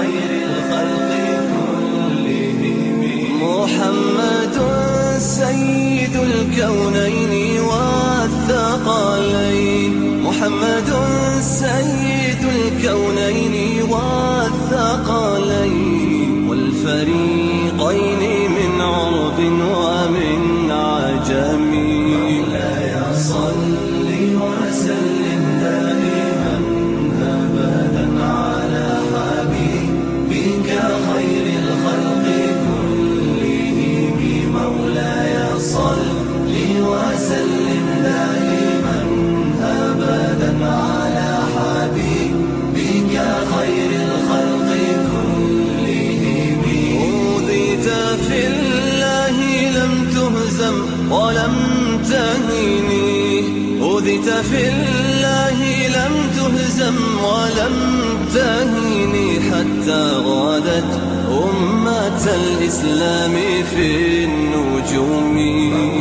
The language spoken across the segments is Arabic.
خير الخلق كلهم. محمد سيد الكونين والثقلين. محمد سيد الكونين والثقلين. والفريقين من عرب ومن تهزم ولم تهني أوذيت في الله لم تهزم ولم تهني حتى غادت أمة الإسلام في النجوم.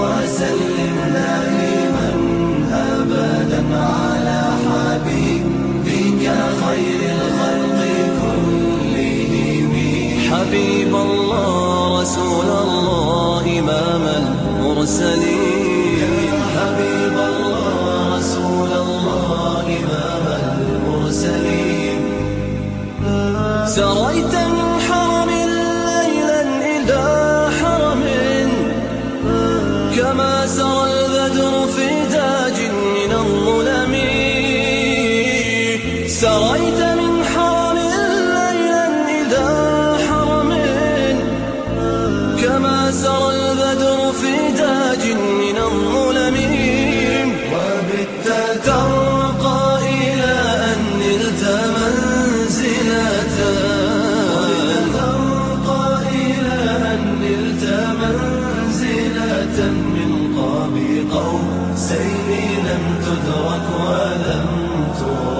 وسلم دائما أبدا على حبيبك خير الخلق كلهم حبيب الله رسول الله إمام المرسلين. حبيب الله رسول الله إمام المرسلين. سريت من حرم ليلا إلى وبت ترقى إلى أن نلت منزلة. ترقى إلى أن نلت منزلة من قاب قوسين لم تدرك ولم ترمي